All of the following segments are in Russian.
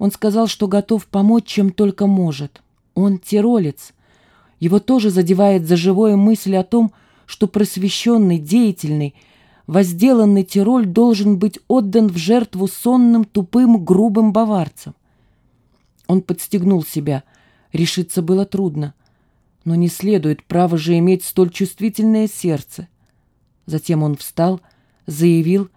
Он сказал, что готов помочь, чем только может. Он тиролец. Его тоже задевает за живое мысль о том, что просвещенный, деятельный, возделанный Тироль должен быть отдан в жертву сонным, тупым, грубым баварцам. Он подстегнул себя. Решиться было трудно. Но не следует, право же, иметь столь чувствительное сердце. Затем он встал, заявил,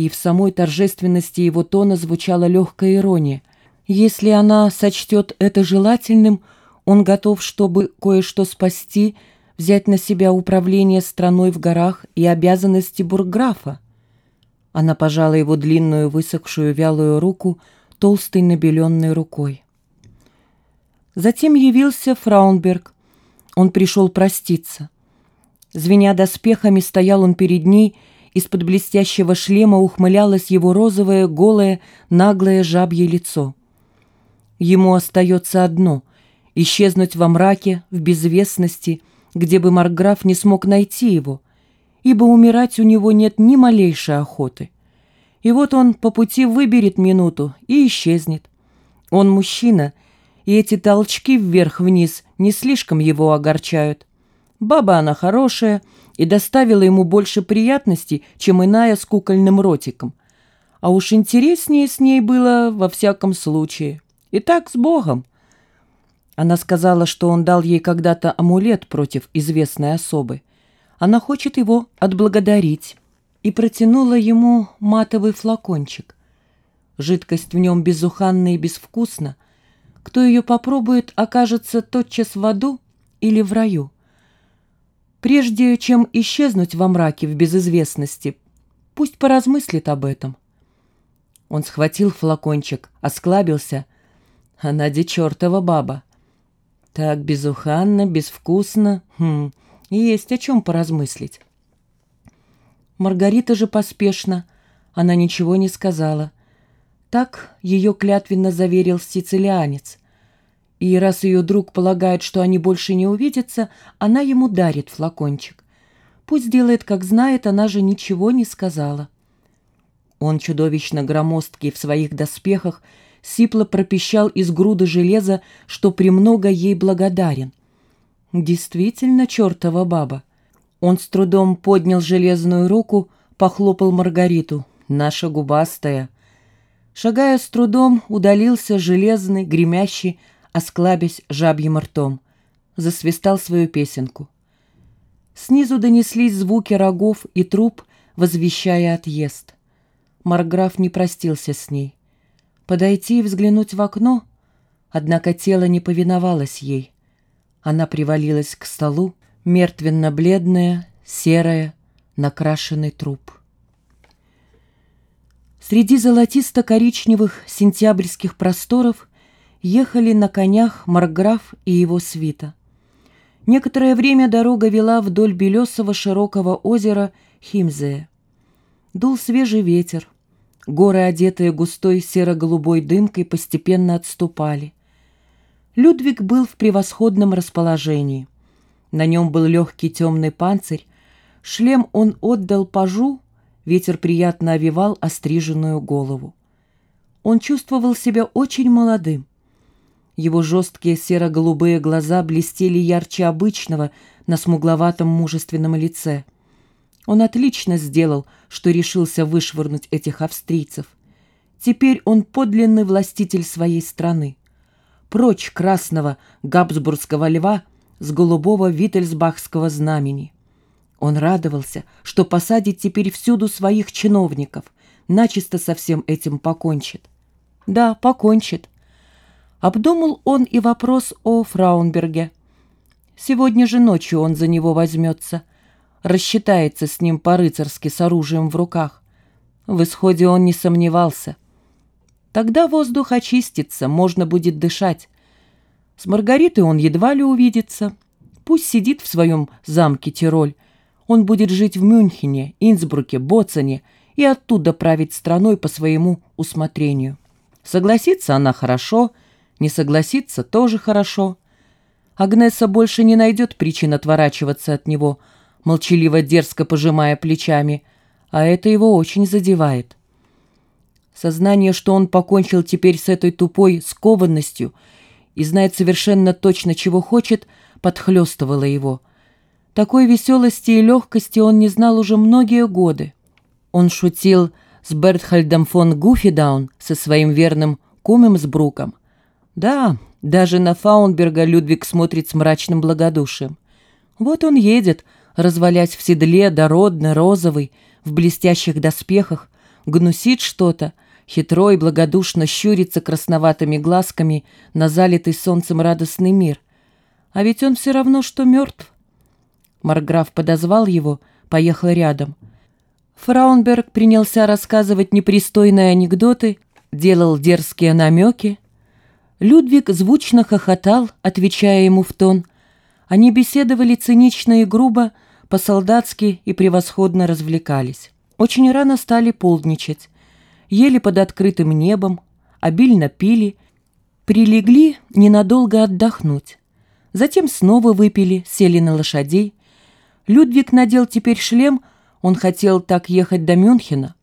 и в самой торжественности его тона звучала легкая ирония. Если она сочтет это желательным, он готов, чтобы кое-что спасти, взять на себя управление страной в горах и обязанности бургграфа. Она пожала его длинную, высохшую, вялую руку толстой набеленной рукой. Затем явился Фраунберг. Он пришел проститься. Звеня доспехами, стоял он перед ней, из-под блестящего шлема ухмылялось его розовое, голое, наглое жабье лицо. Ему остается одно — исчезнуть во мраке, в безвестности, где бы Маркграф не смог найти его, ибо умирать у него нет ни малейшей охоты. И вот он по пути выберет минуту и исчезнет. Он мужчина, и эти толчки вверх-вниз не слишком его огорчают. Баба она хорошая и доставила ему больше приятностей, чем иная с кукольным ротиком. А уж интереснее с ней было во всяком случае. Итак, с Богом. Она сказала, что он дал ей когда-то амулет против известной особы. Она хочет его отблагодарить. И протянула ему матовый флакончик. Жидкость в нем безуханна и безвкусна. Кто ее попробует, окажется тотчас в аду или в раю. Прежде чем исчезнуть во мраке в безызвестности, пусть поразмыслит об этом. Он схватил флакончик, осклабился. Она де чертова баба. Так безуханно, безвкусно. Хм, есть о чем поразмыслить. Маргарита же поспешно. Она ничего не сказала. Так ее клятвенно заверил сицилианец. И раз ее друг полагает, что они больше не увидятся, она ему дарит флакончик. Пусть делает, как знает, она же ничего не сказала. Он чудовищно громоздкий в своих доспехах, сипло пропищал из груды железа, что премного ей благодарен. Действительно чертова баба. Он с трудом поднял железную руку, похлопал Маргариту. Наша губастая. Шагая с трудом, удалился железный, гремящий, осклабясь жабьим ртом. Засвистал свою песенку. Снизу донеслись звуки рогов и труп, возвещая отъезд. Марграф не простился с ней. Подойти и взглянуть в окно, однако тело не повиновалось ей. Она привалилась к столу, мертвенно-бледная, серая, накрашенный труп. Среди золотисто-коричневых сентябрьских просторов ехали на конях Марграф и его свита. Некоторое время дорога вела вдоль белесого широкого озера Химзея. Дул свежий ветер. Горы, одетые густой серо-голубой дымкой, постепенно отступали. Людвиг был в превосходном расположении. На нем был легкий темный панцирь. Шлем он отдал пажу, ветер приятно овивал остриженную голову. Он чувствовал себя очень молодым. Его жесткие серо-голубые глаза блестели ярче обычного на смугловатом мужественном лице. Он отлично сделал, что решился вышвырнуть этих австрийцев. Теперь он подлинный властитель своей страны. Прочь красного габсбургского льва с голубого виттельсбахского знамени. Он радовался, что посадит теперь всюду своих чиновников, начисто со всем этим покончит. Да, покончит, Обдумал он и вопрос о Фраунберге. Сегодня же ночью он за него возьмется, рассчитается с ним по-рыцарски с оружием в руках. В исходе он не сомневался. Тогда воздух очистится, можно будет дышать. С Маргаритой он едва ли увидится. Пусть сидит в своем замке Тироль. Он будет жить в Мюнхене, Инсбруке, Боцене и оттуда править страной по своему усмотрению. Согласится она хорошо — не согласиться тоже хорошо. Агнеса больше не найдет причин отворачиваться от него, молчаливо дерзко пожимая плечами, а это его очень задевает. Сознание, что он покончил теперь с этой тупой скованностью и знает совершенно точно, чего хочет, подхлестывало его. Такой веселости и легкости он не знал уже многие годы. Он шутил с Бертхальдом фон Гуфидаун, со своим верным Кумемсбруком. Да, даже на Фаунберга Людвиг смотрит с мрачным благодушием. Вот он едет, развалясь в седле, дородный, розовый, в блестящих доспехах, гнусит что-то, хитро и благодушно щурится красноватыми глазками на залитый солнцем радостный мир. А ведь он все равно, что мертв. Марграф подозвал его, поехал рядом. Фраунберг принялся рассказывать непристойные анекдоты, делал дерзкие намеки. Людвиг звучно хохотал, отвечая ему в тон. Они беседовали цинично и грубо, по-солдатски и превосходно развлекались. Очень рано стали полдничать. Ели под открытым небом, обильно пили, прилегли ненадолго отдохнуть. Затем снова выпили, сели на лошадей. Людвиг надел теперь шлем, он хотел так ехать до Мюнхена.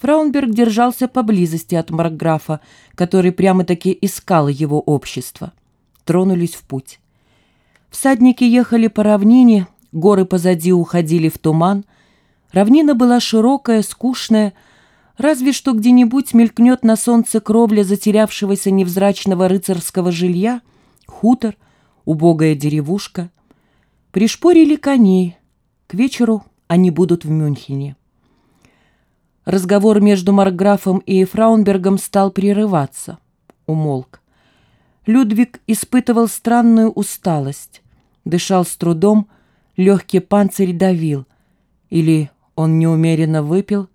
Фраунберг держался поблизости от Маркграфа, который прямо-таки искал его общество. Тронулись в путь. Всадники ехали по равнине, горы позади уходили в туман. Равнина была широкая, скучная, разве что где-нибудь мелькнет на солнце кровля затерявшегося невзрачного рыцарского жилья, хутор, убогая деревушка. Пришпорили коней. К вечеру они будут в Мюнхене. Разговор между Маркграфом и Фраунбергом стал прерываться. Умолк. Людвиг испытывал странную усталость. Дышал с трудом, легкий панцирь давил. Или он неумеренно выпил.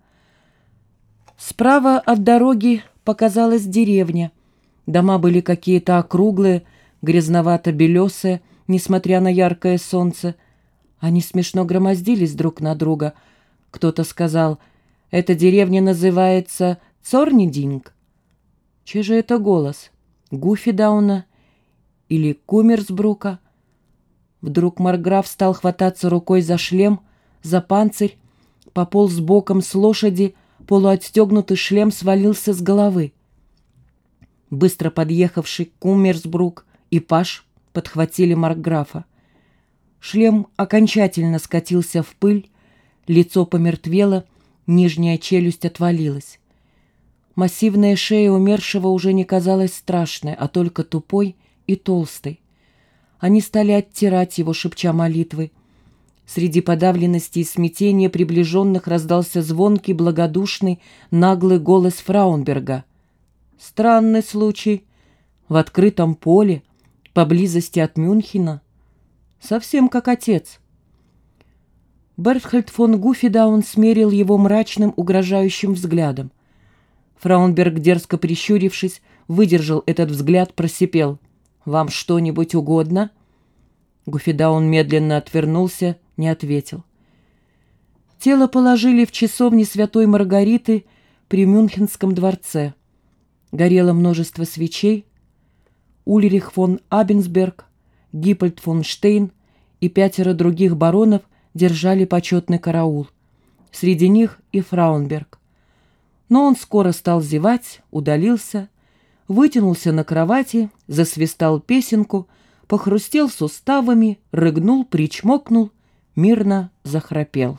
Справа от дороги показалась деревня. Дома были какие-то округлые, грязновато-белесые, несмотря на яркое солнце. Они смешно громоздились друг на друга. Кто-то сказал, «Эта деревня называется Цорнидинг». Чей же это голос? Гуфидауна или Кумерсбрука? Вдруг Марграф стал хвататься рукой за шлем, за панцирь, пополз боком с лошади, полуотстегнутый шлем свалился с головы. Быстро подъехавший Кумерсбрук и Паш подхватили Маркграфа. Шлем окончательно скатился в пыль, лицо помертвело, нижняя челюсть отвалилась. Массивная шея умершего уже не казалась страшной, а только тупой и толстой. Они стали оттирать его, шепча молитвы. Среди подавленности и смятения приближенных раздался звонкий, благодушный, наглый голос Фраунберга. «Странный случай. В открытом поле, поблизости от Мюнхена. Совсем как отец». Бертхальд фон Гуфидаун смерил его мрачным, угрожающим взглядом. Фраунберг, дерзко прищурившись, выдержал этот взгляд, просипел. «Вам что-нибудь угодно?» Гуфидаун медленно отвернулся, не ответил. Тело положили в часовне Святой Маргариты при Мюнхенском дворце. Горело множество свечей. Ульрих фон Абенсберг, Гиппольд фон Штейн и пятеро других баронов держали почетный караул. Среди них и Фраунберг. Но он скоро стал зевать, удалился, вытянулся на кровати, засвистал песенку, похрустел суставами, рыгнул, причмокнул, мирно захрапел.